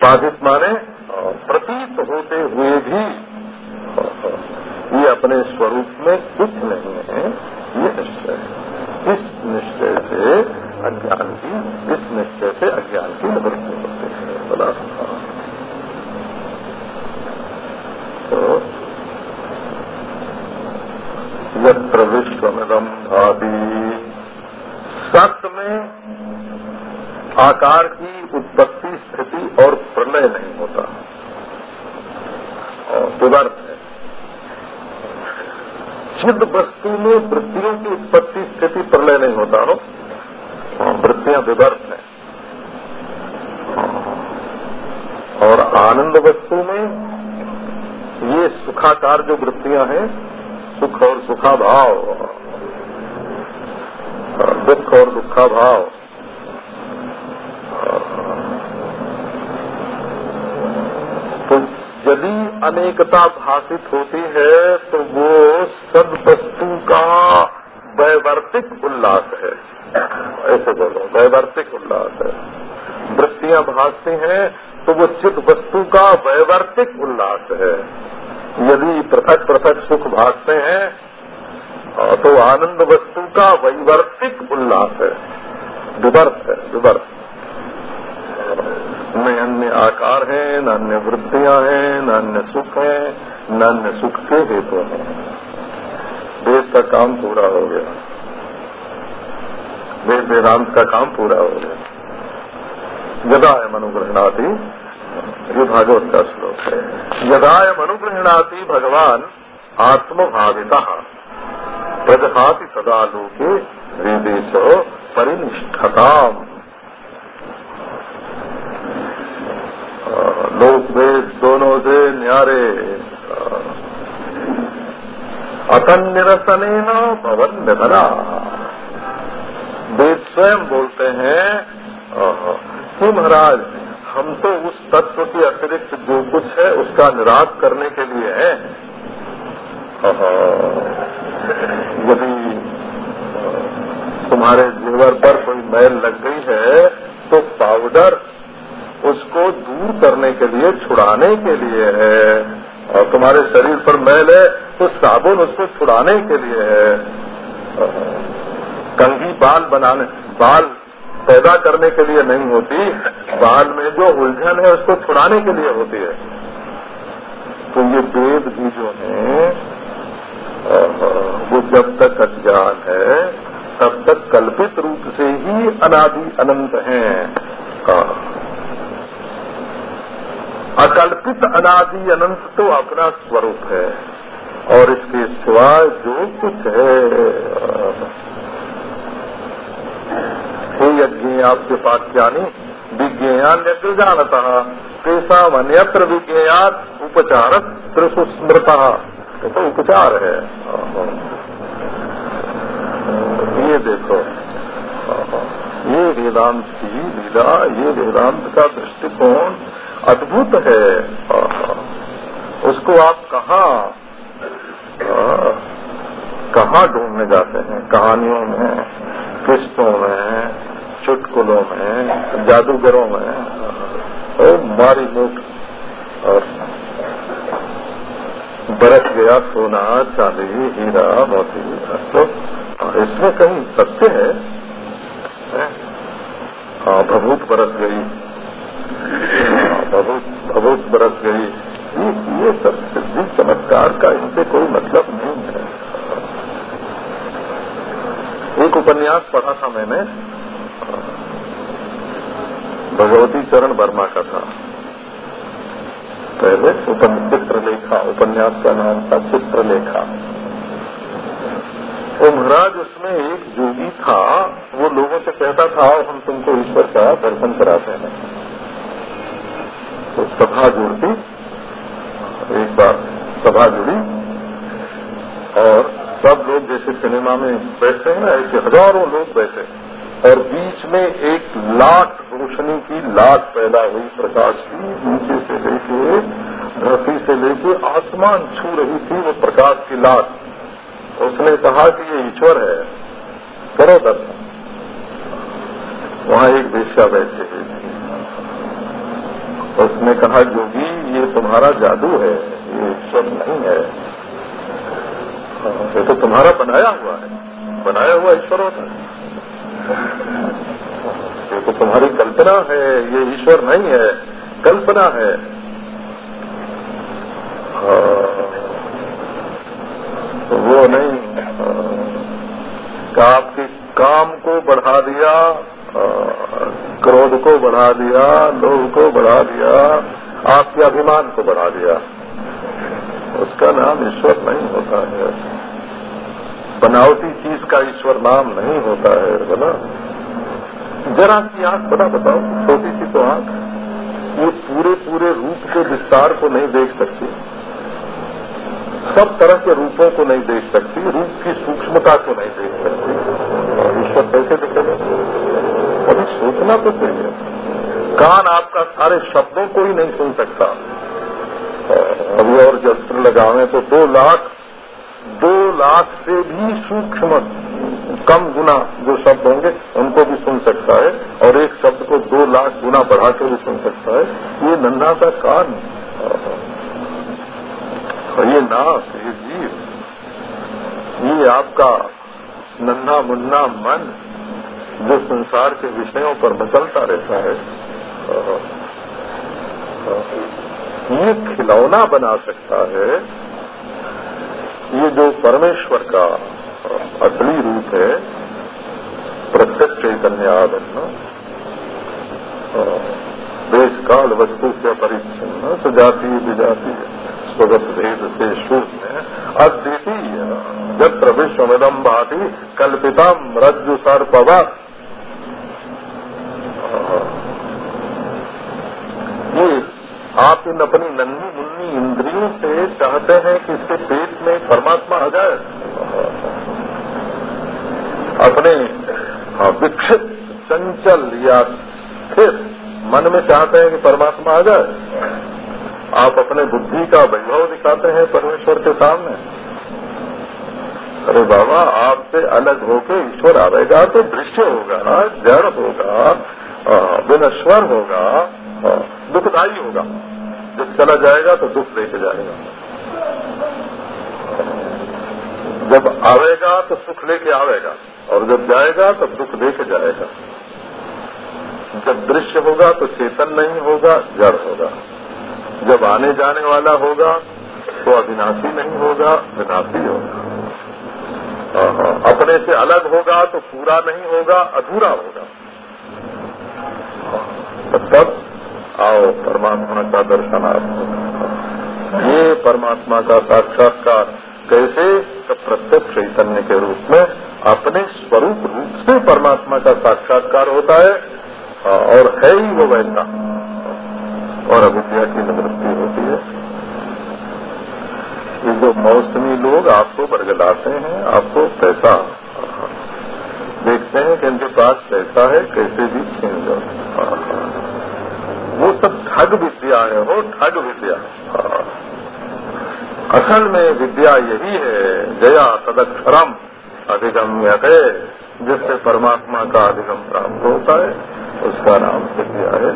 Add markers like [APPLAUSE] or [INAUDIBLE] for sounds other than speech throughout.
बाधित माने प्रतीत होते हुए भी, ये अपने स्वरूप में कुछ नहीं है, ये निश्चय है। इस निश्चय से अज्ञान की, इस निश्चय से अज्ञान की निवृत्ति होती है, बोला तो यत्र विश्वमिदम भावी सत्य में आकार की उत्पत्ति, स्थिति और प्रलय नहीं होता। और विवर्त है। सिद्ध वस्तु में वृत्तियों की उत्पत्ति स्थिति प्रलय नहीं होता, हो। वृत्तियाँ विवर्त है। और आनंद वस्तु में ये सुखाकार जो वृत्तियाँ हैं, सुख और सुखा भाव दुख और दुखा भाव तो यदि अनेकता भाषित होती है तो वो सद वस्तु का वैवर्तिक उल्लास है। ऐसे बोलो, वैवर्तिक उल्लास है। वृत्तियाँ भासती हैं तो वो चित वस्तु का वैवर्तिक उल्लास है। यदि पृथक पृथक सुख भागते हैं तो आनंद वस्तु का वैवर्तिक उल्लास है। विवर्त है, विवर्त न आकार है, न अन्य वृद्धियाँ हैं, न अन्य सुख है, न अन्य सुख के हेतु हैं। देश का काम पूरा हो गया। वेद वेदांत का काम पूरा हो गया। यदा अनुग्रहणाती ये भागवत का श्लोक है। यदायम अनुग्रहणाती भगवान आत्मभाविता प्रजहाति सदा लोके वेदेश परिनिष्ठता वेद दोनों से न्यारे। अतन निरसन भवन निधना वेद स्वयं बोलते हैं कि महाराज, हम तो उस तत्व के अतिरिक्त जो कुछ है, उसका निराश करने के लिए है। यदि तुम्हारे जेवर पर कोई मैल लग गई है तो पाउडर उसको दूर करने के लिए, छुड़ाने के लिए है। और तुम्हारे शरीर पर मैल है तो साबुन उसको छुड़ाने के लिए है। कंघी बाल बनाने, बाल पैदा करने के लिए नहीं होती, बाल में जो उलझन है उसको छुड़ाने के लिए होती है। तो ये वेद भी जो है वो जब तक अज्ञान है, तब तक कल्पित रूप से ही अनादि अनंत हैं। अकल्पित अनादि अनंत तो अपना स्वरूप है। और इसके सिवाय जो कुछ है। यज्ञ, आपके पास ज्ञानी विज्ञान यज्ञ जानता। तेसा अन्यत्र विज्ञान उपचार त्रिसुस्मृता। तो उपचार है। ये देखो। ये वेदांत की लीला, ये वेदांत का दृष्टिकोण अद्भुत है। उसको आप कहा, कहाँ ढूँढने जाते हैं? कहानियों में, किस्तों में, चुटकुलों में, जादूगरों में? और मारी मुठ। और बरस गया सोना, चांदी, हीरा, मोती। तो इसमें कहीं सत्य है? हाँ? भभूत बरस गई। भभूत भभूत बरस गई ये, सब सिद्धि चमत्कार का इनसे कोई मतलब नहीं है। एक उपन्यास पढ़ा था मैंने। भगवती चरण वर्मा का था। पहले चित्रलेखा उपन्यास का नाम था चित्रलेखा। वो महाराज उसमें एक जोगी था। वो लोगों से कहता था हम तुमको ईश्वर का दर्शन कराते हैं। तो सभा जुड़ती। एक बार सभा जुड़ी। और सब लोग जैसे सिनेमा में बैठते हैं ना, ऐसे हज़ारों लोग बैठे और बीच में एक लाख रोशनी की लाट पैदा हुई प्रकाश की, नीचे से लेके धरती से लेके आसमान छू रही थी वो प्रकाश की लाट। उसने कहा कि ये ईश्वर है, करो दर्शन वहाँ एक वेश्या बैठी हुई उसने कहा जोगी ये तुम्हारा जादू है, ये ईश्वर नहीं है। ये तो तुम्हारा बनाया हुआ है। बनाया हुआ ईश्वर होता है ये तो तुम्हारी कल्पना है, ये ईश्वर नहीं है, कल्पना है। तो वो नहीं आपके काम को बढ़ा दिया। क्रोध को बढ़ा दिया, लोभ को बढ़ा दिया, आपके अभिमान को बढ़ा दिया। उसका नाम ईश्वर नहीं होता है। बनावटी चीज़ का ईश्वर नाम नहीं होता है बोला जरा की आँख बना बताओ, छोटी सी तो आँख। ये पूरे पूरे रूप के विस्तार को नहीं देख सकती। सब तरह के रूपों को नहीं देख सकती, रूप की सूक्ष्मता को नहीं देख सकती। ईश्वर कैसे दिखेगा? सोचना तो चाहिए कान आपका सारे शब्दों को ही नहीं सुन सकता। अभी और जस्त्र लगावे तो दो लाख दो लाख से भी सूक्ष्म कम गुना जो शब्द होंगे, उनको भी सुन सकता है। और एक शब्द को दो लाख गुना बढ़ा के भी सुन सकता है। ये नन्हा सा कान। और ये नाक ये जीव ये आपका नन्हा मुन्ना मन। जो संसार के विषयों पर मचलता रहता है ये खिलौना बना सकता है। ये जो परमेश्वर का असली रूप है, प्रत्यक्ष चैतन्य आदन्न देश काल वस्तु से परिच्छिन्न सजाती विजाती, स्वगत भेद से शून्य, अद्वितीय जत्र विश्वमिदम भाती कल्पितम रज्जु सर्पवत ये आप इन अपनी नन्ही मुन्नी इंद्रियों से चाहते हैं कि इसके पेट में परमात्मा आ जाए? अपने हाँ, विक्षित चंचल या स्थिर मन में चाहते हैं कि परमात्मा आ जाए? आप अपने बुद्धि का वैभव दिखाते हैं परमेश्वर के सामने। अरे बाबा आपसे अलग होके ईश्वर आवेगा तो दृश्य होगा जड़ होगा। विनश्वर होगा दुखदायी होगा। जब चला जाएगा तो दुख लेके जाएगा। जब आवेगा तो सुख लेके आवेगा, और जब जाएगा तो दुख लेके जाएगा। जब दृश्य होगा तो चेतन नहीं होगा, जड़ होगा। जब आने जाने वाला होगा तो अविनाशी नहीं होगा, विनाशी होगा। अपने से अलग होगा तो पूरा नहीं होगा, अधूरा होगा। तब आओ, परमात्मा का दर्शनार्थ ये परमात्मा का साक्षात्कार कैसे? तो प्रत्यक्ष चैतन्य के रूप में अपने स्वरूप रूप से परमात्मा का साक्षात्कार होता है, और है ही वो वैसा। और अविद्या की निवृत्ति होती है। ये जो मौसमी लोग आपको बरगलाते हैं, आपको पैसा देखते हैं कि इनके पास पैसा है, कैसे भी छीन जाओ वो सब ठग विद्या है ठग विद्या। असल में विद्या यही है, जया तदक्षरम अधिगम्य है जिससे परमात्मा का अधिगम प्राप्त होता है, उसका नाम विद्या है।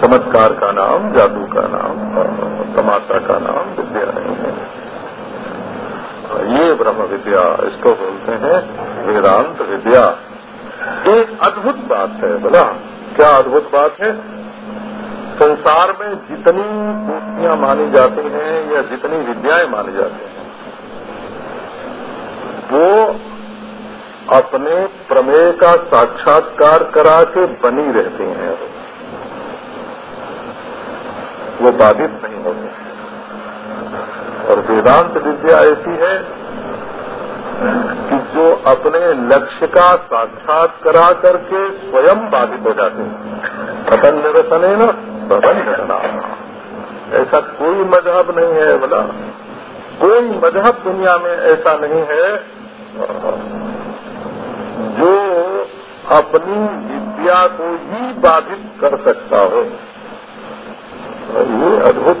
चमत्कार का नाम, जादू का नाम, तमाशा का नाम विद्या नहीं है। ये ब्रह्म विद्या, इसको बोलते हैं वेदांत विद्या। एक अद्भुत बात है, बोला। क्या अद्भुत बात है? संसार में जितनी मूर्तियाँ मानी जाती हैं या जितनी विद्याएँ मानी जाती हैं, वो अपने प्रमेय का साक्षात्कार करा के बनी रहती हैं। वो बाधित नहीं होती। और वेदांत विद्या ऐसी है कि जो अपने लक्ष्य का साक्षात करा करके स्वयं बाधित हो जाते हैं। निरसन है ना सदन ऐसा कोई मज़हब नहीं है बोला। कोई मज़हब दुनिया में ऐसा नहीं है जो अपनी विद्या को ही बाधित कर सकता हो। ये अद्भुत।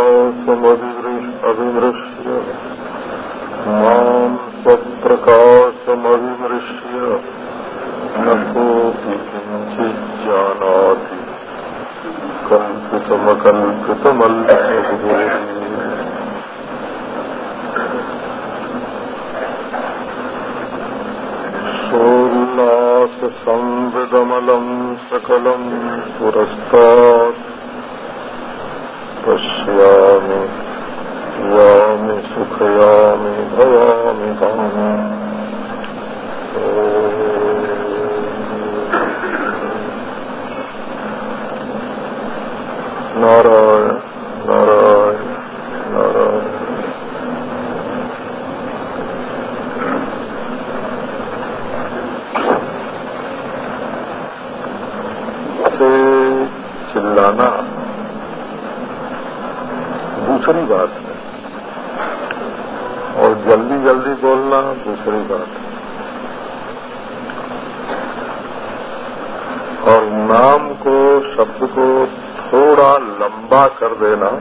शब्द को थोड़ा लंबा कर देना।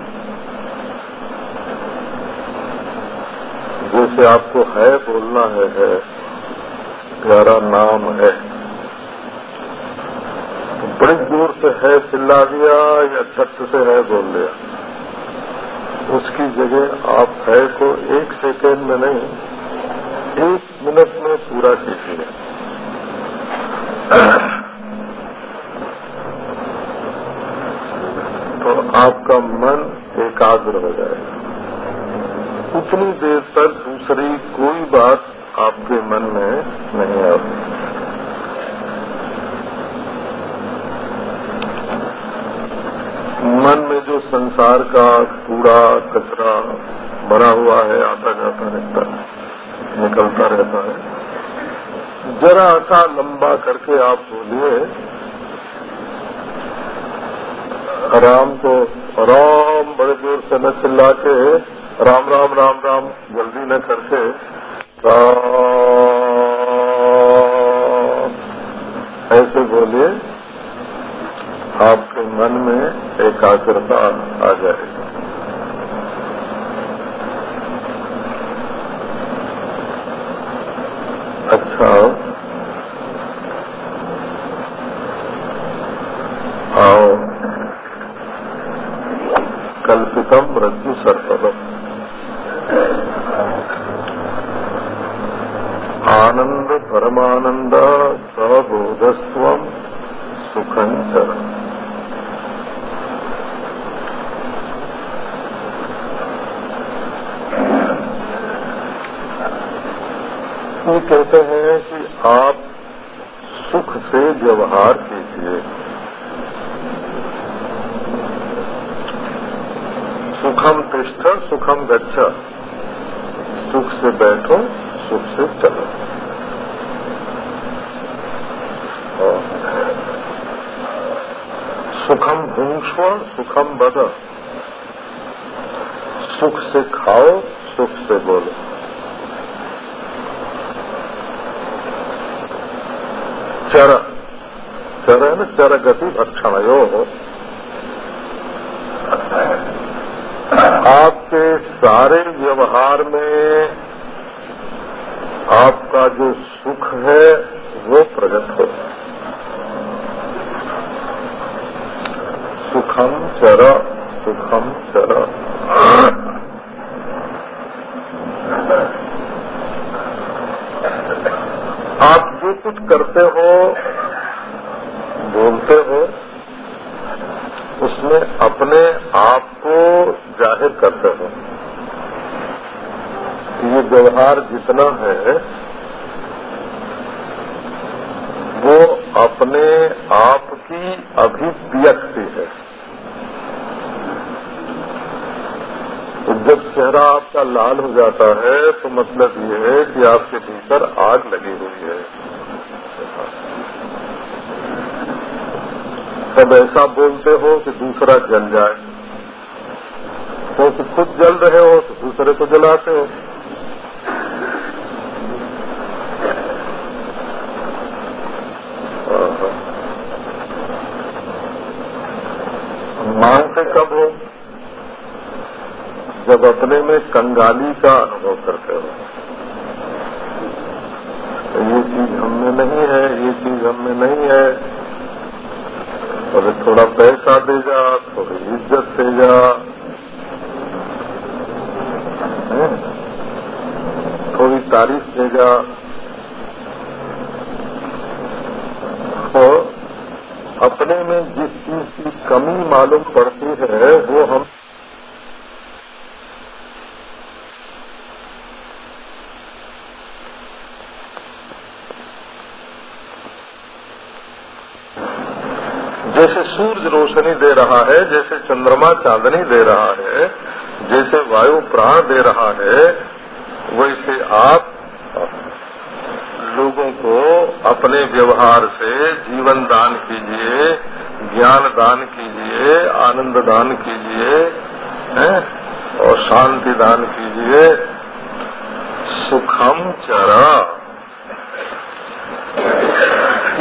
जैसे आपको है बोलना है, है। प्यारा नाम है। बड़ी दूर से है चिल्ला दिया या छत से है बोल दिया। उसकी जगह आप है को एक सेकेंड में नहीं एक मिनट में पूरा कीजिए तो आपका मन एकाग्र हो जाएगा उतनी देर तक दूसरी कोई बात आपके मन में नहीं आती। मन में जो संसार का कूड़ा, कचरा भरा हुआ है, आता जाता रहता है, निकलता रहता है, जरा सा लंबा करके आप बोलिए राम को राम बड़े ज़ोर से न चिल्ला के राम राम राम राम, जल्दी न करके ऐसे बोलिए, आपके मन में एकाग्रता आ जाएगी अच्छा आओ कल्पितम रज्जु सर्पदम आनंद परमानंद सबोधस्व सुखं चरण ये कहते हैं कि आप सुख से व्यवहार कीजिए। सुखम तिष्ठ, सुखम गच्छ। सुख से बैठो, सुख से चलो। सुखम भूष्व सुखम बद। सुख से खाओ, सुख से बोलो चर चर है ना चर गति भक्षण यो आपके सारे व्यवहार में आपका जो सुख है, वो प्रकट हो। सुखम चर सुखम चर। आप जो कुछ करते हो बोलते हो उसमें अपने आप को ज़ाहिर करते हो। ये व्यवहार जितना है, वो अपने आप की अभिव्यक्ति है। जब चेहरा आपका लाल हो जाता है तो मतलब ये है कि आपके भीतर आग लगी हुई है। तब ऐसा बोलते हो कि दूसरा जल जाए। तो खुद जल रहे हो तो दूसरे को जलाते हो। मांगते करते कब हो? जब अपने में कंगाली का अनुभव करते हो ये चीज़ हमें नहीं है ये चीज़ हमें नहीं है और थोड़ा पैसा दे जा थोड़ी इज़्ज़त दे जा थोड़ी तारीफ़ दे जा तो अपने में जिस चीज़ की कमी मालूम पड़ती है वो हम जैसे सूरज रोशनी दे रहा है, जैसे चंद्रमा चांदनी दे रहा है, जैसे वायु प्राण दे रहा है, वैसे आप लोगों को अपने व्यवहार से जीवन दान कीजिए, ज्ञान दान कीजिए, आनंद दान कीजिए और शांति दान कीजिए। सुखम चरा।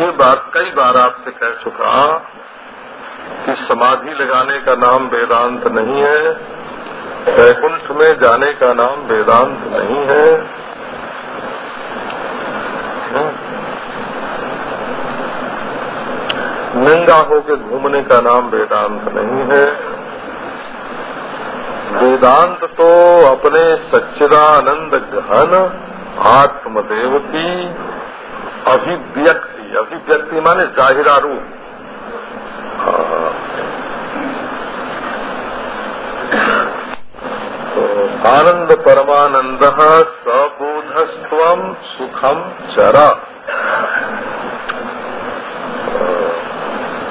ये बात कई बार आपसे कह चुका कि समाधि लगाने का नाम वेदांत नहीं है, वैकुंठ में जाने का नाम वेदांत नहीं है। नंगा होके घूमने का नाम वेदांत नहीं है। वेदांत तो अपने सच्चिदानंद घन आत्मदेव की अभिव्यक्ति अभिव्यक्ति माने जाहिरा रूप तो आनंद परमानंद सबोधस्व सुखम चरा।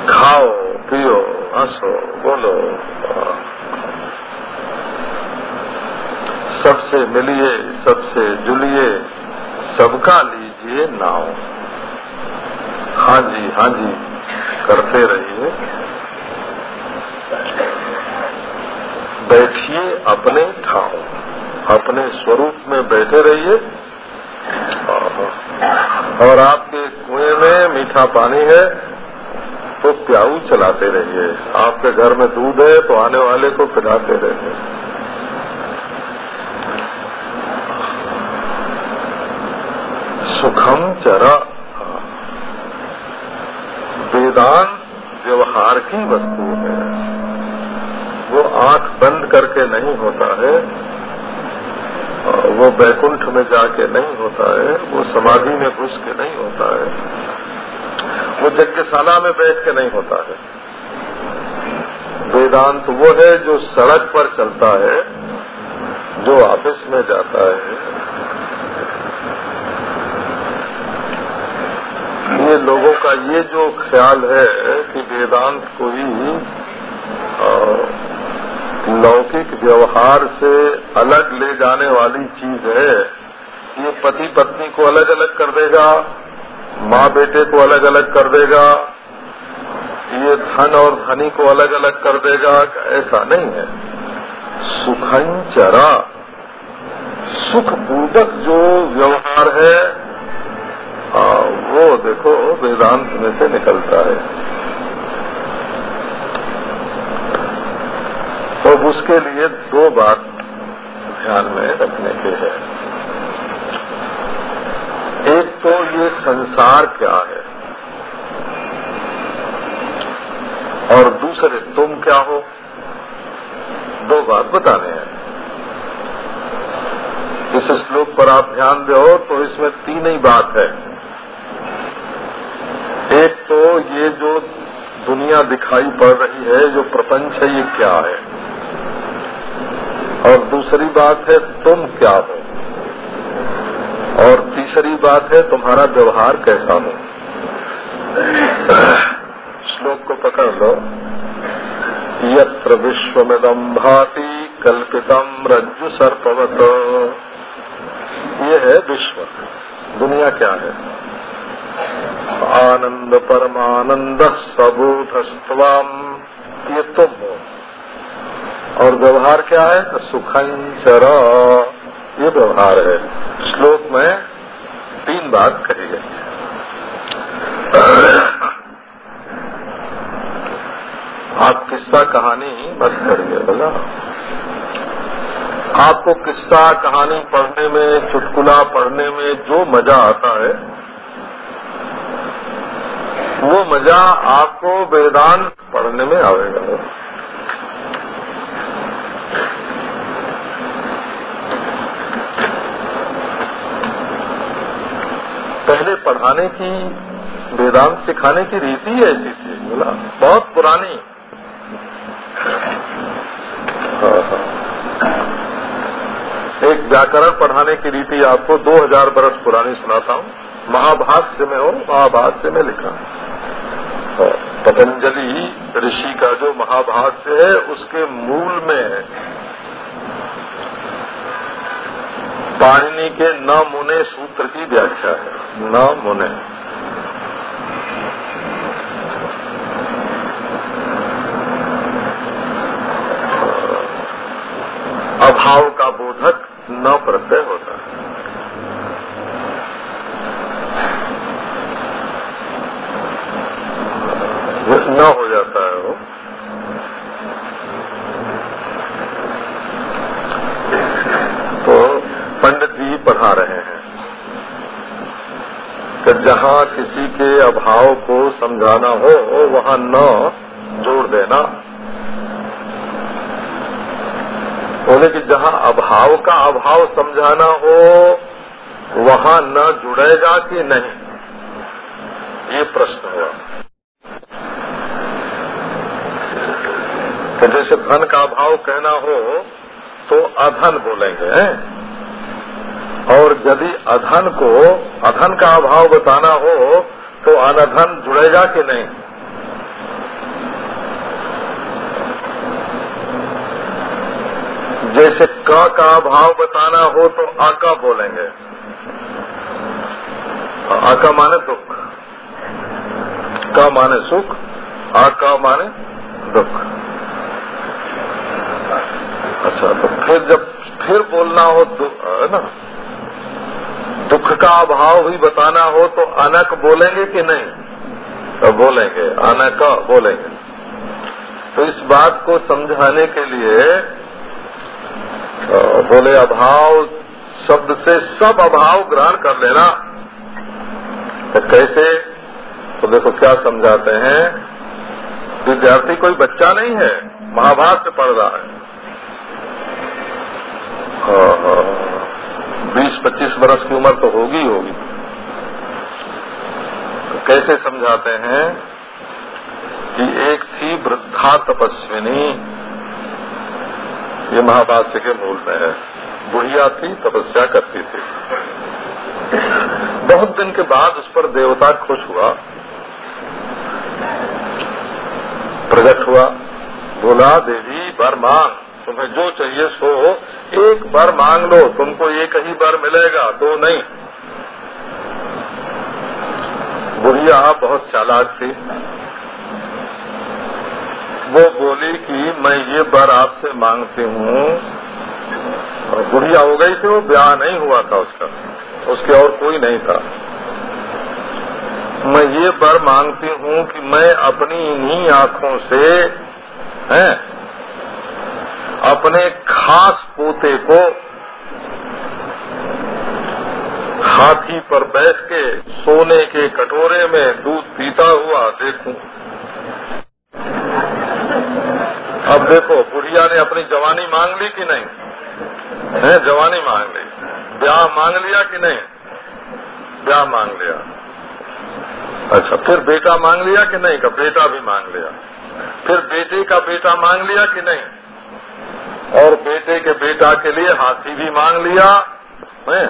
खाओ, पियो, हंसो, बोलो। सबसे मिलिए, सबसे जुलिए, सबका लीजिए नाव। हाँ जी हाँ जी, करते रहिए। बैठिए, अपने ठाव अपने स्वरूप में बैठे रहिए। और आपके कुएँ में मीठा पानी है तो प्याऊ चलाते रहिए। आपके घर में दूध है तो आने वाले को पिलाते रहिए। सुखम चरा। वेदांत व्यवहार की वस्तु है। वो आँख करके नहीं होता है, वो बैकुंठ में जाके नहीं होता है, वो समाधि में घुस के नहीं होता है, वो यज्ञशाला में बैठ के नहीं होता है। वेदांत वो है जो सड़क पर चलता है, जो ऑफ़िस में जाता है। ये लोगों का ये जो ख्याल है कि वेदांत को कोई लौकिक व्यवहार से अलग ले जाने वाली चीज़ है। ये पति पत्नी को अलग अलग कर देगा माँ बेटे को अलग अलग कर देगा ये धन और धनी को अलग अलग कर देगा ऐसा नहीं है। सुखंचरा सुख पूर्वक जो व्यवहार है आ, वो देखो वेदांत में से निकलता है। तो उसके लिए दो बात ध्यान में रखने के है। एक तो ये संसार क्या है? और दूसरे, तुम क्या हो? दो बात बताने हैं। इस श्लोक पर आप ध्यान दो तो इसमें तीन ही बात है। एक तो ये जो दुनिया दिखाई पड़ रही है, जो प्रपंच है, ये क्या है? और दूसरी बात है, तुम क्या हो? और तीसरी बात है, तुम्हारा व्यवहार कैसा हो? श्लोक को पकड़ लो। यत्र विश्वमिदम भाति कल्पितम रज्जु सर्पवत। ये है विश्व। दुनिया क्या है? आनंद परमानंद सबूतस्तवाम। ये तुम हो। और व्यवहार क्या है? तो सुखंचर ये व्यवहार है। श्लोक में तीन बात कही गई आप किस्सा कहानी मत करिए बोला। आपको किस्सा कहानी पढ़ने में, चुटकुला पढ़ने में जो मज़ा आता है, वो मज़ा आपको वेदांत पढ़ने में आएगा। पहले पढ़ाने की, वेदांत सिखाने की रीति ऐसी थी। बोला, बहुत पुरानी। एक व्याकरण पढ़ाने की रीति आपको 2000 बरस पुरानी सुनाता हूँ। महाभाष्य में हो महाभाष्य में लिखा। पतंजलि ऋषि का जो महाभाष्य है, उसके मूल में पाणिनि के न मुने सूत्र की व्याख्या है। न मुने। अभाव का बोधक न प्रत्यय होता है। न हो जाता है वो तो पंडित पढ़ा रहे हैं। कि जहाँ किसी के अभाव को समझाना हो, वहाँ न जोड़ देना। बोले कि जहाँ अभाव का अभाव समझाना हो, वहाँ न जुड़ेगा कि नहीं? ये प्रश्न हुआ। तो जैसे धन का अभाव कहना हो तो अधन बोलेंगे और यदि अधन को, अधन का अभाव बताना हो तो अनधन जुड़ेगा कि नहीं? जैसे क का भाव बताना हो तो आका बोलेंगे। आका माने दुख। का माने सुख आका माने दुख। अच्छा तो फिर जब फिर बोलना हो है ना? दुख का अभाव भी बताना हो तो अनक बोलेंगे कि नहीं? तो बोलेंगे, अनक बोलेंगे। तो इस बात को समझाने के लिए तो बोले, अभाव शब्द से सब अभाव ग्रहण कर लेना। तो कैसे? तो देखो क्या समझाते हैं। विद्यार्थी, कोई बच्चा नहीं है महाभारत से पढ़ रहा है। बीस पच्चीस वर्ष की उम्र तो होगी होगी। तो कैसे समझाते हैं कि एक थी वृद्धा तपस्विनी? ये महाभाष्य के मूल में है। बुढ़िया थी, तपस्या करती थी। बहुत दिन के बाद उस पर देवता खुश हुआ। प्रकट हुआ, बोला, देवी मांग तुम्हें जो चाहिए सो एक बार मांग लो, तुमको एक ही बार मिलेगा, दो नहीं। बुढ़िया बहुत चालाक थी। वो बोली कि मैं ये बार आपसे मांगती हूँ। और बुढ़िया हो गई थी, वो ब्याह नहीं हुआ था उसका। उसके और कोई नहीं था। मैं ये बर मांगती हूँ कि मैं अपनी इन्हीं आँखों से, हैं अपने खास पोते को हाथी पर बैठ के सोने के कटोरे में दूध पीता हुआ देखूँ। अब देखो, बुढ़िया ने अपनी जवानी मांग ली कि नहीं? है, जवानी मांग ली। ब्याह मांग लिया कि नहीं? ब्याह मांग लिया। अच्छा फिर बेटा मांग लिया कि नहीं? का बेटा भी मांग लिया। फिर बेटे का बेटा मांग लिया कि नहीं? और बेटे के बेटा के लिए हाथी भी मांग लिया, है?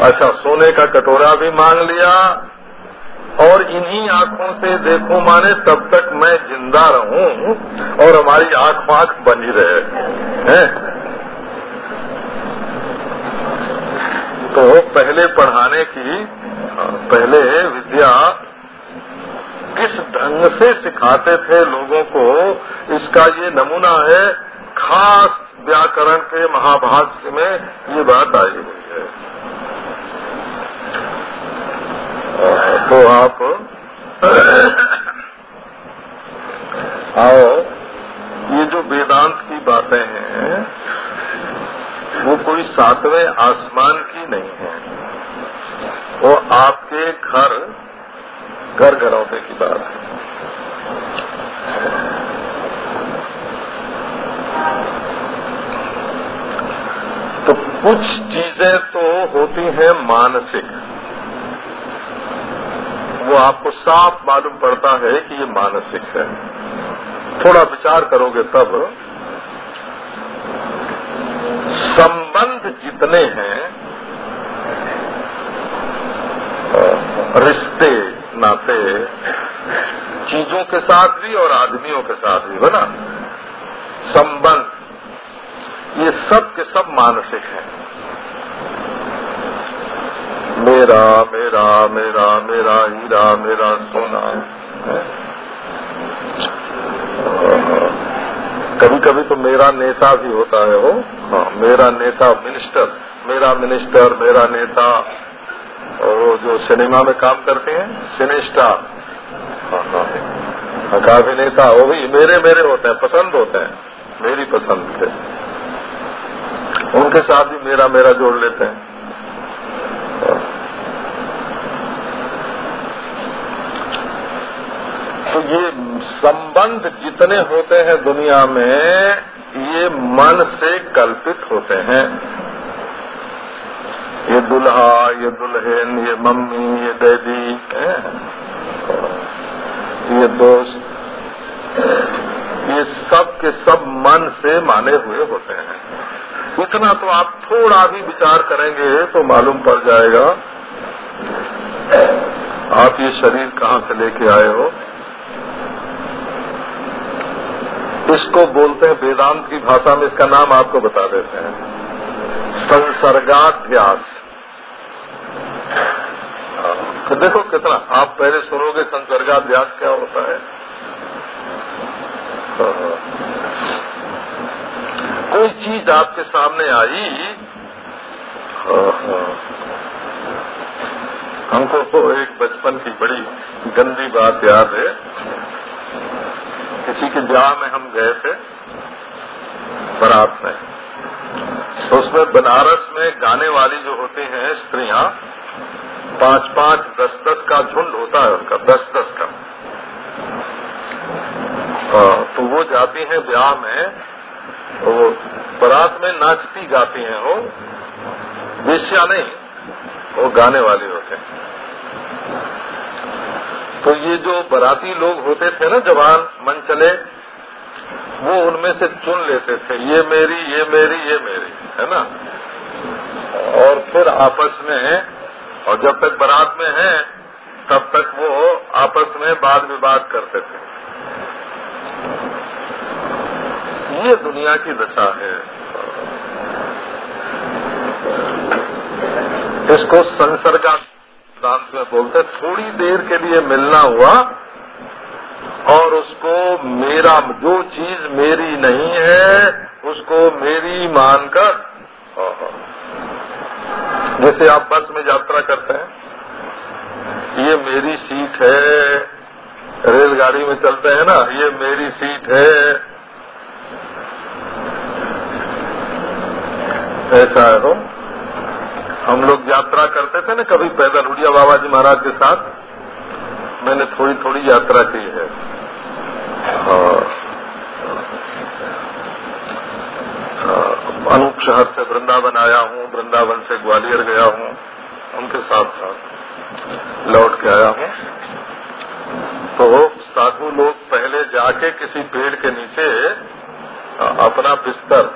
अच्छा सोने का कटोरा भी मांग लिया, और इन्हीं आँखों से देखूँ माने तब तक मैं ज़िंदा रहूँ और हमारी आँख आँख बनी रहे, हैं? तो पहले पढ़ाने की, पहले विद्या किस ढंग से सिखाते थे लोगों को, इसका ये नमूना है खास व्याकरण के महाभाष्य में ये बात आई हुई है। तो आप आओ, ये जो वेदांत की बातें हैं, वो कोई सातवें आसमान की नहीं है। वो आपके घर घर घरौते की बात है। तो कुछ चीज़ें तो होती हैं मानसिक। वो आपको साफ़ मालूम पड़ता है कि ये मानसिक है। थोड़ा विचार करोगे तब, संबंध जितने हैं रिश्ते, नाते, चीज़ों के साथ भी और आदमियों के साथ भी बना संबंध। ये सब के सब मानसिक है। मेरा मेरा मेरा मेरा हीरा, मेरा सोना। कभी कभी तो मेरा नेता भी होता है वो। हाँ मेरा नेता मिनिस्टर मेरा मिनिस्टर मेरा नेता। और वो जो सिनेमा में काम करते हैं सिनेस्टा हाँ काफ़ी नेता, वो भी मेरे मेरे होते हैं, पसंद होते हैं। मेरी पसंद थे उनके साथ भी मेरा मेरा जोड़ लेते हैं। तो ये संबंध जितने होते हैं दुनिया में, ये मन से कल्पित होते हैं। ये दुल्हा, ये दुल्हन, ये मम्मी, ये डैडी ये दोस्त। ये सब के सब मन से माने हुए होते हैं। इतना तो आप थोड़ा भी विचार करेंगे तो मालूम पड़ जाएगा। आप ये शरीर कहाँ से लेके आए हो? इसको बोलते हैं वेदांत की भाषा में, इसका नाम आपको बता देते हैं। संसर्गाध्यास। तो देखो कितना, आप पहले सुनोगे संसर्गाध्यास क्या होता है? [LAUGHS] कोई चीज़ आपके सामने आई, [LAUGHS] हमको तो एक बचपन की बड़ी गंदी बात याद है। किसी के ब्याह में हम गए थे, बारात में। तो उसमें बनारस में गाने वाली जो होती हैं स्त्रियाँ पाँच पाँच दस दस का झुंड होता है उनका दस दस का। तो वो जाती हैं ब्याह में वो बरात में नाचती गाती हैं, वो वेश्या नहीं, वो गाने वाले होते हैं। तो ये जो बराती लोग होते थे ना, जवान, मन चले, वो उनमें से चुन लेते थे, ये मेरी ये मेरी ये मेरी, है ना? और फिर आपस में, और जब तक बारात में है, तब तक वो आपस में वाद विवाद करते थे। ये दुनिया की दशा है। इसको संसर्गा सिद्धांत में बोलते थोड़ी देर के लिए मिलना हुआ और उसको मेरा, जो चीज़ मेरी नहीं है, उसको मेरी मानकर जैसे आप बस में यात्रा करते हैं, ये मेरी सीट है। रेलगाड़ी में चलते हैं ना, ये मेरी सीट है। ऐसा है। हो हम लोग यात्रा करते थे ना कभी पैदल, उड़िया बाबा जी महाराज के साथ। मैंने थोड़ी थोड़ी यात्रा की है। अनूप शहर से वृंदावन आया हूँ, वृंदावन से ग्वालियर गया हूँ। उनके साथ साथ लौट के आया हूँ। तो साधु लोग पहले जाके किसी पेड़ के नीचे अपना बिस्तर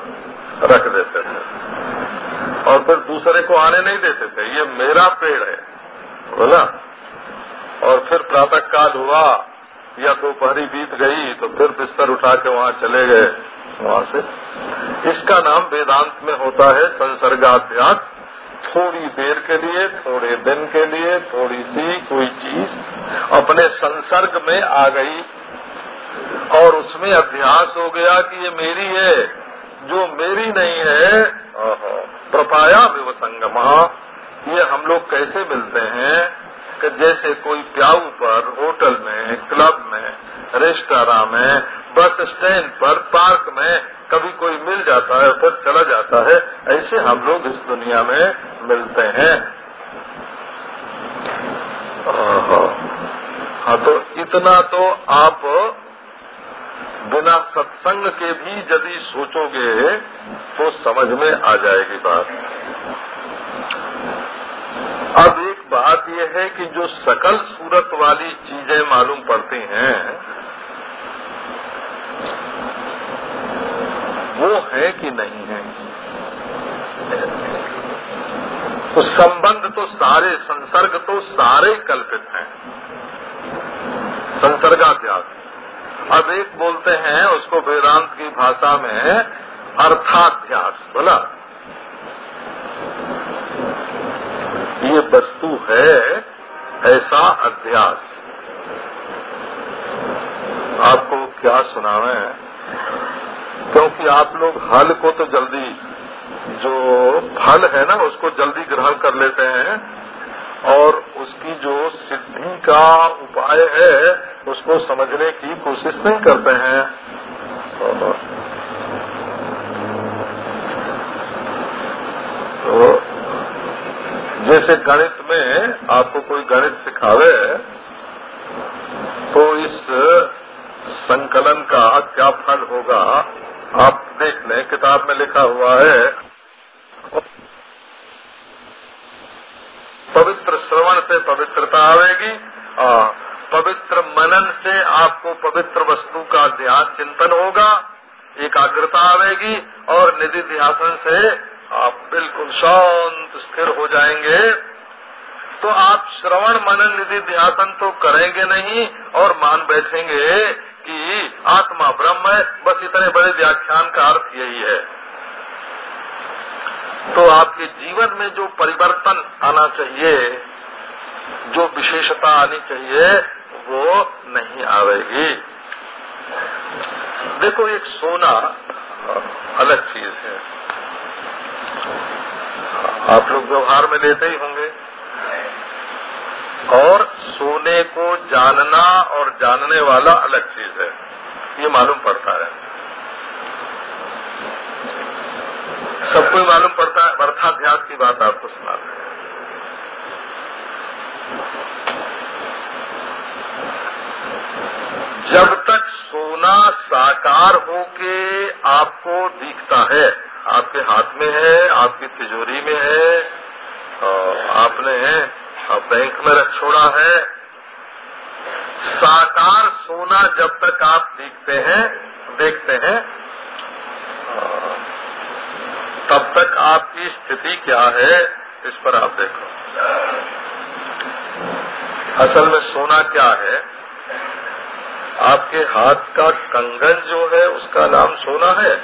रख देते थे। और फिर दूसरे को आने नहीं देते थे। ये मेरा पेड़ है। बोला? और फिर प्रातः काल हुआ, या दोपहरी बीत गई तो फिर बिस्तर उठा के वहाँ चले गए। वहाँ से। इसका नाम वेदांत में होता है संसर्गाभ्यास। थोड़ी देर के लिए, थोड़े दिन के लिए, थोड़ी सी कोई चीज़ अपने संसर्ग में आ गई। और उसमें अभ्यास हो गया कि ये मेरी है। जो मेरी नहीं है प्रपाया विवसंगमा, ये हम लोग कैसे मिलते हैं कि जैसे कोई प्याऊ पर, होटल में, क्लब में, रेस्टोरा में, बस स्टैंड पर, पार्क में कभी कोई मिल जाता है, फिर चला जाता है, ऐसे हम लोग इस दुनिया में मिलते हैं। हाँ तो इतना तो आप बिना सत्संग के भी यदि सोचोगे तो समझ में आ जाएगी बात। अब एक बात यह है कि जो सकल सूरत वाली चीज़ें मालूम पड़ती हैं, वो है कि नहीं है? तो संबंध तो सारे, संसर्ग तो सारे कल्पित हैं। संसर्गाध्यास एक बोलते हैं, उसको वेदांत की भाषा में अर्थाध्यास, बोला। ये वस्तु है, ऐसा अध्यास। आपको क्या सुनावे क्योंकि आप लोग हल को तो जल्दी, जो फल है ना, उसको जल्दी ग्रहण कर लेते हैं। और उसकी जो सिद्धि का उपाय है, उसको समझने की कोशिश नहीं करते हैं। तो जैसे गणित में आपको कोई गणित सिखावे तो इस संकलन का क्या फल होगा, आप देख लें, किताब में लिखा हुआ है पवित्र श्रवण से पवित्रता आवेगी और पवित्र मनन से आपको पवित्र वस्तु का ध्यान चिंतन होगा, एकाग्रता आवेगी और निधि ध्यान से आप बिल्कुल शांत, स्थिर हो जाएँगे। तो आप श्रवण, मनन, निधि ध्यान तो करेंगे नहीं और मान बैठेंगे कि आत्मा ब्रह्म है, बस इतने बड़े व्याख्यान का अर्थ यही है। तो आपके जीवन में जो परिवर्तन आना चाहिए, जो विशेषता आनी चाहिए, वो नहीं आवेगी। देखो, एक सोना अलग चीज़ है। आप लोग व्यवहार में लेते ही होंगे। और सोने को जानना और जानने वाला अलग चीज़ है। ये मालूम पड़ता है। सबको मालूम पड़ता है, अर्थाध्यास की बात आपको सुना जब तक सोना साकार होके आपको दिखता है, आपके हाथ में है, आपकी तिजोरी में है आपने बैंक में रख छोड़ा है, साकार सोना जब तक आप देखते हैं देखते हैं तब तक आपकी स्थिति क्या है, इस पर आप देखो। असल में सोना क्या है? आपके हाथ का कंगन जो है, उसका नाम सोना है?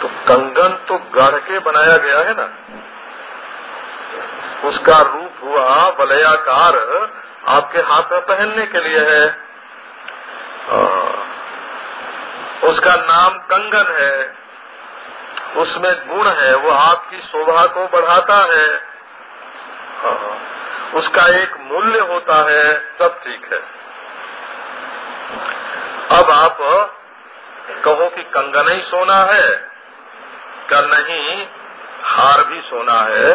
तो कंगन तो गढ़ के बनाया गया है ना? उसका रूप हुआ वलयाकार, आपके हाथ में पहनने के लिए है। उसका नाम कंगन है। उसमें गुण है, वो आपकी शोभा को बढ़ाता है। उसका एक मूल्य होता है, सब ठीक है। अब आप कहो कि कंगन ही सोना है, क्या नहीं, हार भी सोना है,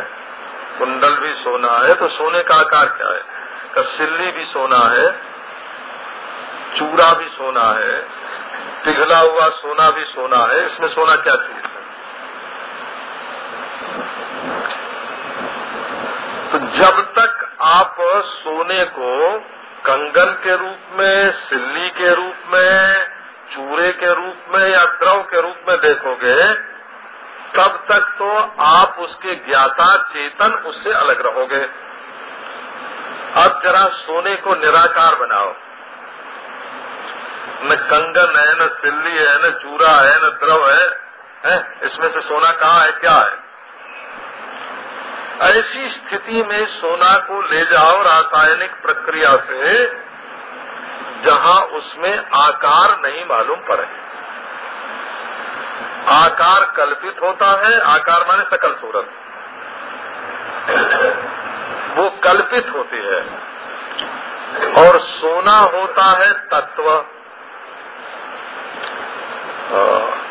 कुंडल भी सोना है तो सोने का आकार क्या है? का सिल्ली भी सोना है, चूरा भी सोना है, पिघला हुआ सोना भी सोना है, इसमें सोना क्या चीज़ है तो जब तक आप सोने को कंगन के रूप में सिल्ली के रूप में चूरे के रूप में या द्रव के रूप में देखोगे तब तक तो आप उसके ज्ञाता चेतन उससे अलग रहोगे। अब जरा सोने को निराकार बनाओ। न कंगन है न सिल्ली है न चूरा है न द्रव है, है? इसमें से सोना कहाँ है क्या है? ऐसी स्थिति में सोना को ले जाओ रासायनिक प्रक्रिया से, जहाँ उसमें आकार नहीं मालूम पड़े। आकार कल्पित होता है, आकार माने सकल सूरत। वो कल्पित होती है। और सोना होता है तत्व।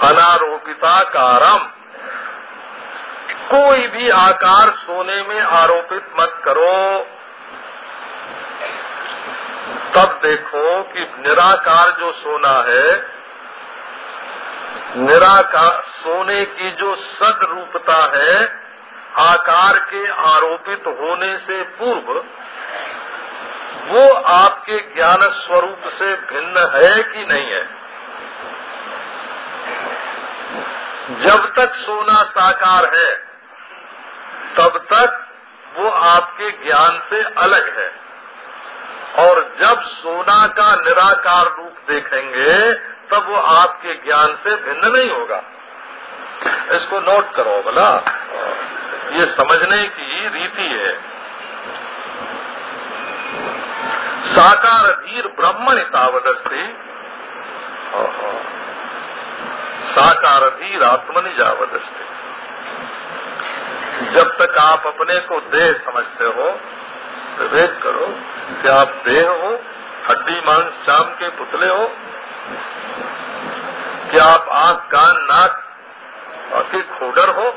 अनारोपिताकारम। कोई भी आकार सोने में आरोपित मत करो। तब देखो कि निराकार जो सोना है, निराकार सोने की जो सद रूपता है, आकार के आरोपित होने से पूर्व वो आपके ज्ञान स्वरूप से भिन्न है कि नहीं है? जब तक सोना साकार है तब तक वो आपके ज्ञान से अलग है। और जब सोना का निराकार रूप देखेंगे, तब वो आपके ज्ञान से भिन्न नहीं होगा। इसको नोट करो बोला ये समझने की रीति है। साकार धीर ब्रह्मण तावदस्ती। साकार धीर आत्मनि जावदस्ती। जब तक आप अपने को देह समझते हो, विवेक करो कि आप देह हो, हड्डी, मांस शाम के पुतले हो क्या आप आँख, कान, नाक के खोडर हो,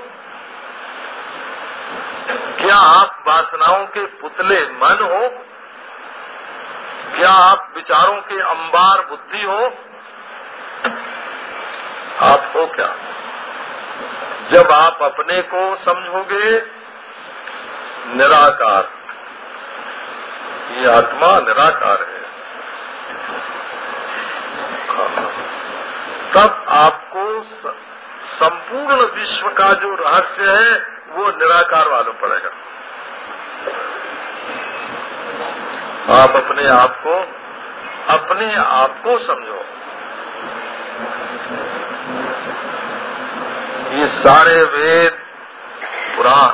क्या आप वासनाओं के पुतले मन हो, क्या आप विचारों के अंबार बुद्धि हो, आप हो क्या? जब आप अपने को समझोगे, निराकार। ये आत्मा निराकार है। तब आपको संपूर्ण विश्व का जो रहस्य है, वो निराकार मालूम पड़ेगा आप अपने आप को, अपने आप को समझो। सारे वेद पुराण।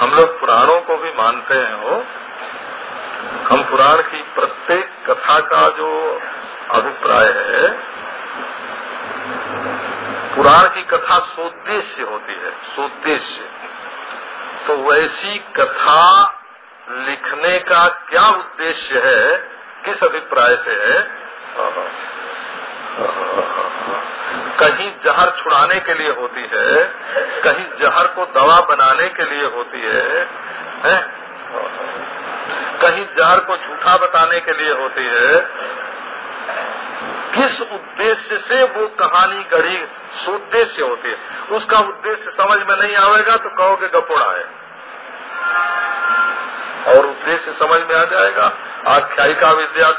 हम लोग पुराणों को भी मानते हैं, हो। हम पुराण की प्रत्येक कथा का जो अभिप्राय है, पुराण की कथा सोद्देश्य होती है, सोद्देश्य। तो वैसी कथा लिखने का क्या उद्देश्य है, किस अभिप्राय से है? कहीं जहर छुड़ाने के लिए होती है कहीं जहर को दवा बनाने के लिए होती है, है? कहीं जहर को झूठा बताने के लिए होती है। किस उद्देश्य से वो कहानी गढ़ी सुद्देश्य होती है? उसका उद्देश्य समझ में नहीं आवेगा तो कहोगे गपोड़ा है। और उद्देश्य समझ में आ जाएगा आख्यायिका विद्या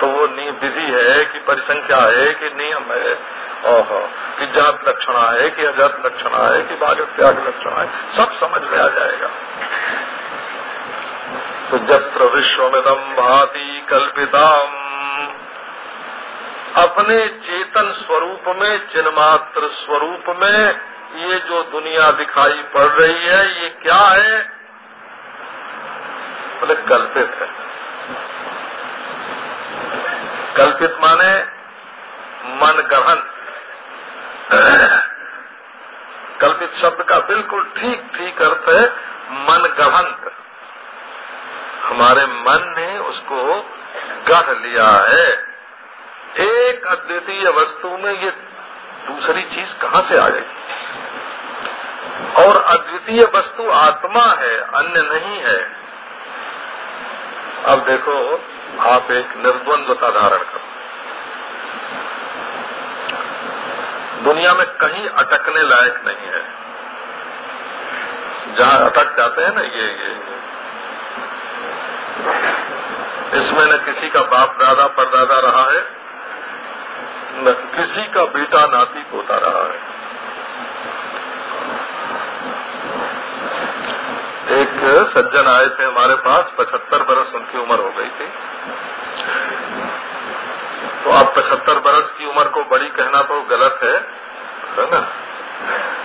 तो वो विधि है कि परिसंख्या है कि नियम है। ओहो, कि जात लक्षण है कि अजात लक्षण है कि बागत त्याग लक्षण है, सब समझ में आ जाएगा। तो जत्र विश्वमिदम भाति कल्पितम अपने चेतन स्वरूप में, चिन्मात्र स्वरूप में ये जो दुनिया दिखाई पड़ रही है, ये क्या है? बोले कल्पित है। कल्पित माने? मन गहन। कल्पित शब्द का बिल्कुल ठीक ठीक अर्थ है मन गहंत हमारे मन ने उसको गढ़ लिया है। एक अद्वितीय वस्तु में ये दूसरी चीज़ कहाँ से आ गई? और अद्वितीय वस्तु आत्मा है, अन्य नहीं है। अब देखो, आप एक निर्द्वंदता धारण करो। दुनिया में कहीं अटकने लायक नहीं है। जहाँ अटक जाते हैं ना ये ये, इसमें न किसी का बाप दादा परदादा रहा है न किसी का बेटा नाती पोता रहा है। एक सज्जन आए थे हमारे पास पचहत्तर बरस उनकी उम्र हो गई थी। तो आप पचहत्तर बरस की उम्र को बड़ी कहना तो गलत है है ना?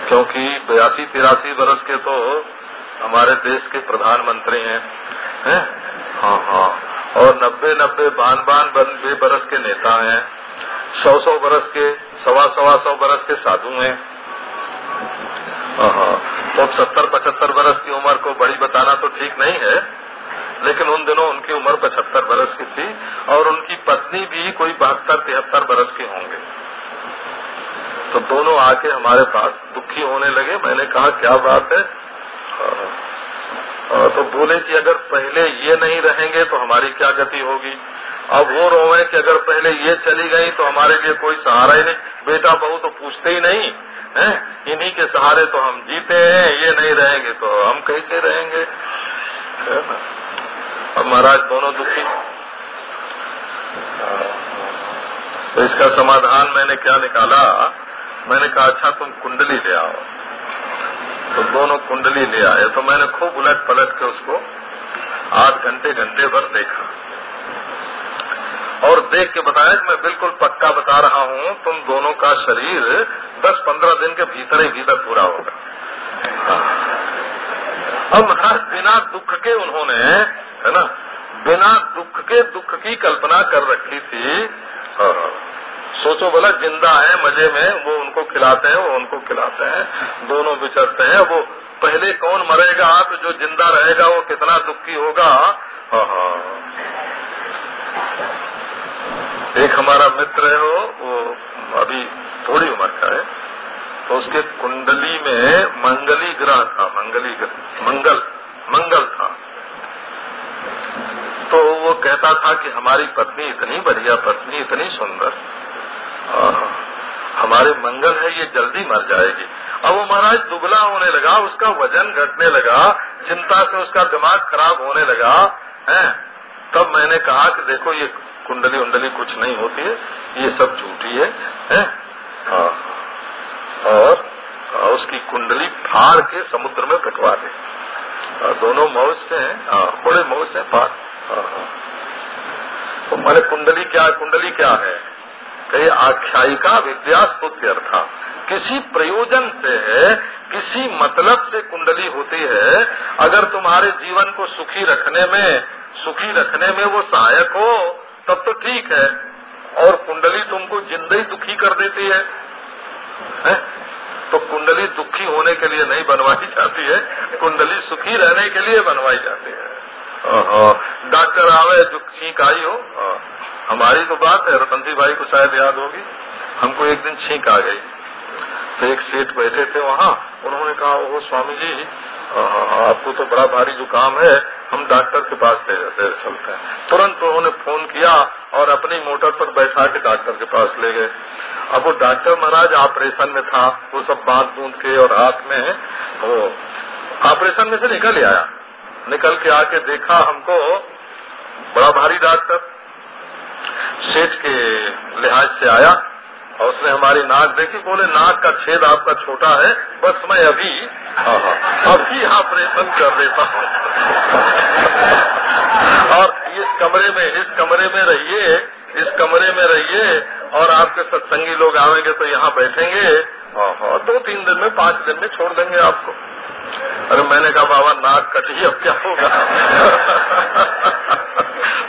क्योंकि बयासी तिरासी बरस के तो हमारे देश के प्रधानमंत्री हैं हैं? हाँ हाँ। और नब्बे नब्बे बान बान बे बरस के नेता हैं। सौ सौ बरस के सवा सवा सौ बरस के साधु हैं। हाँ, हाँ। तो सत्तर पचहत्तर बरस की उम्र को बड़ी बताना तो ठीक नहीं है। लेकिन उन दिनों उनकी उम्र पचहत्तर बरस की थी और उनकी पत्नी भी कोई बहत्तर, तिहत्तर बरस के होंगे। तो दोनों आके हमारे पास दुखी होने लगे। मैंने कहा, क्या बात है? तो बोले कि, अगर पहले ये नहीं रहेंगे तो हमारी क्या गति होगी? अब वो रोवे कि, अगर पहले ये चली गई तो हमारे लिए कोई सहारा ही नहीं। बेटा, बहू तो पूछते ही नहीं, है? इन्हीं के सहारे तो हम जीते हैं, ये नहीं रहेंगे तो हम कैसे रहेंगे? है ना? अब महाराज दोनों दुखी। तो इसका समाधान मैंने क्या निकाला? मैंने कहा अच्छा तुम कुंडली ले आओ। तो दोनों कुंडली ले आए। तो मैंने खूब उलट पलट के उसको आठ घंटे घंटे भर देखा। और देख के बताया कि मैं बिल्कुल पक्का बता रहा हूँ, तुम दोनों का शरीर दस पंद्रह दिन के भीतर ही भीतर पूरा होगा। अब महाराज, बिना दुख के उन्होंने है ना? बिना दुख के दुख की कल्पना कर रखी थी। सोचो बोला ज़िंदा है मज़े में वो उनको खिलाते हैं वो उनको खिलाते हैं दोनों बिचरते हैं। वो पहले कौन मरेगा? तो जो ज़िंदा रहेगा वो कितना दुखी होगा? हाँ, हाँ। एक हमारा मित्र है वो वो अभी थोड़ी उम्र का है। तो उसके कुंडली में मंगली ग्रह था मंगली ग्रह मंगल मंगल था। तो वो कहता था कि हमारी पत्नी इतनी बढ़िया पत्नी इतनी सुंदर। हमारे मंगल है ये जल्दी मर जाएगी। अब वो महाराज दुबला होने लगा उसका वज़न घटने लगा चिंता से उसका दिमाग खराब होने लगा है? तब मैंने कहा कि देखो ये कुंडली उंडली कुछ नहीं होती है ये सब झूठी है, है? और उसकी कुंडली फाड़ के समुद्र में फेंकवा दे। दोनों मौज से हैं बड़े मौज से फाड़। तो मैंने कुंडली क्या है कुंडली क्या है? कई आख्यायिका विद्या स्तुत्यर्था किसी प्रयोजन से है किसी मतलब से कुंडली होती है अगर तुम्हारे जीवन को सुखी रखने में सुखी रखने में वो सहायक हो तब तो ठीक है। और कुंडली तुमको ज़िंदगी दुखी कर देती है, है? तो कुंडली दुखी होने के लिए नहीं बनवाई जाती है कुंडली सुखी रहने के लिए बनवाई जाती है। डॉक्टर आवे जो छींक आई हो। हमारी तो बात है, रतनजी भाई को शायद याद होगी। हमको एक दिन छींक आ गई। तो एक सेठ बैठे थे वहाँ। उन्होंने कहा वो स्वामी जी आपको तो बड़ा भारी जुकाम है। हम डॉक्टर के पास ले चलते हैं। तुरंत उन्होंने फ़ोन किया और अपनी मोटर पर बैठा के डॉक्टर के पास ले गए। अब वो डॉक्टर महाराज ऑपरेशन में था। वो सब बाँध बूंद के और हाथ में, वो ऑपरेशन में से निकल आया। निकल के आके देखा हमको बड़ा भारी डॉक्टर सेठ के लिहाज से आया और उसने हमारी नाक देखी बोले नाक का छेद आपका छोटा है बस मैं अभी हाँ, हाँ, अभी ऑपरेशन कर देता हूँ। और इस कमरे में इस कमरे में रहिए इस कमरे में रहिए और आपके सत्संगी लोग आवेंगे तो यहाँ बैठेंगे। हाँ, दो तीन दिन में पाँच दिन में छोड़ देंगे आपको। अरे मैंने कहा, बाबा, नाक कटी अब क्या होगा? [LAUGHS]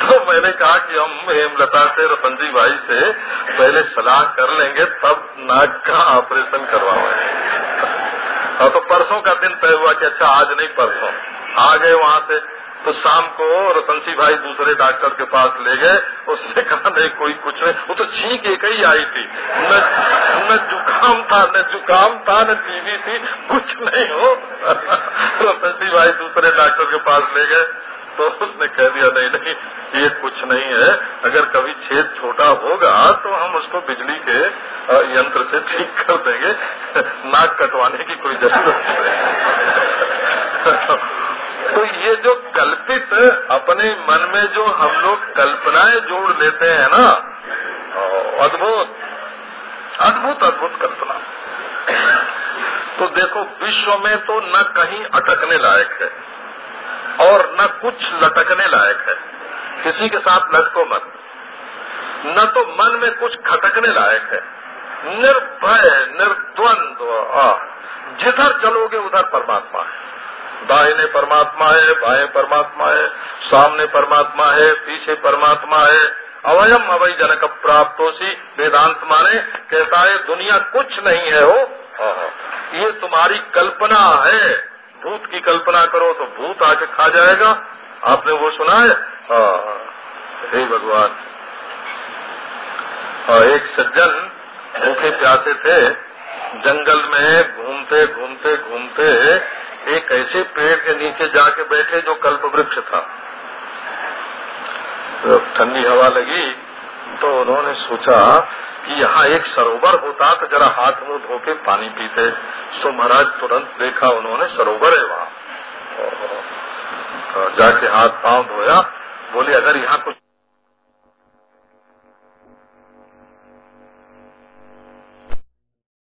तो मैंने कहा कि हम हेमलता से, रतनजी भाई से पहले सलाह कर लेंगे, तब नाक का ऑपरेशन करवाएँगे। [LAUGHS] हाँ तो परसों का दिन तय हुआ कि अच्छा आज नहीं, परसों। आ गए वहाँ से। तो शाम को रतनसी भाई दूसरे डॉक्टर के पास ले गए उसने कहा, नहीं, कोई कुछ नहीं। वो तो छींक एक ही आई थी। न जुकाम था, न जुकाम था, न टीवी थी, कुछ नहीं हो। [LAUGHS] रतनसी भाई दूसरे डॉक्टर के पास ले गए तो उसने कह दिया, नहीं नहीं, ये कुछ नहीं है। अगर कभी छेद छोटा होगा तो हम उसको बिजली के यंत्र से ठीक कर देंगे। [LAUGHS] नाक कटवाने की कोई ज़रूरत नहीं [LAUGHS] तो ये जो कल्पित अपने मन में जो हम लोग कल्पनाएँ जोड़ लेते हैं ना, अद्भुत अद्भुत अद्भुत कल्पना। तो देखो, विश्व में तो न कहीं अटकने लायक है और न कुछ लटकने लायक है। किसी के साथ लटको मत। न तो मन में कुछ खटकने लायक है। निर्भय निर्द्वंद जिधर चलोगे उधर परमात्मा है। दाहिने परमात्मा है बाएँ परमात्मा है सामने परमात्मा है पीछे परमात्मा है। अवयम अवय जनक प्राप्त वेदांत माने कहता है दुनिया कुछ नहीं है हो। ये तुम्हारी कल्पना है। भूत की कल्पना करो तो भूत आके खा जाएगा। आपने वो सुना है? हाँ, हे। भगवान। एक सज्जन भूखे प्यासे थे। जंगल में घूमते घूमते घूमते एक ऐसे पेड़ के नीचे जाके बैठे जो कल्प वृक्ष था। तो ठंडी हवा लगी तो उन्होंने सोचा कि यहाँ एक सरोवर होता तो जरा हाथ मुँह धो के पानी पीते। सो महाराज तुरंत देखा उन्होंने सरोवर है वहाँ। जाके हाथ पाँव धोया, बोले, अगर यहाँ कुछ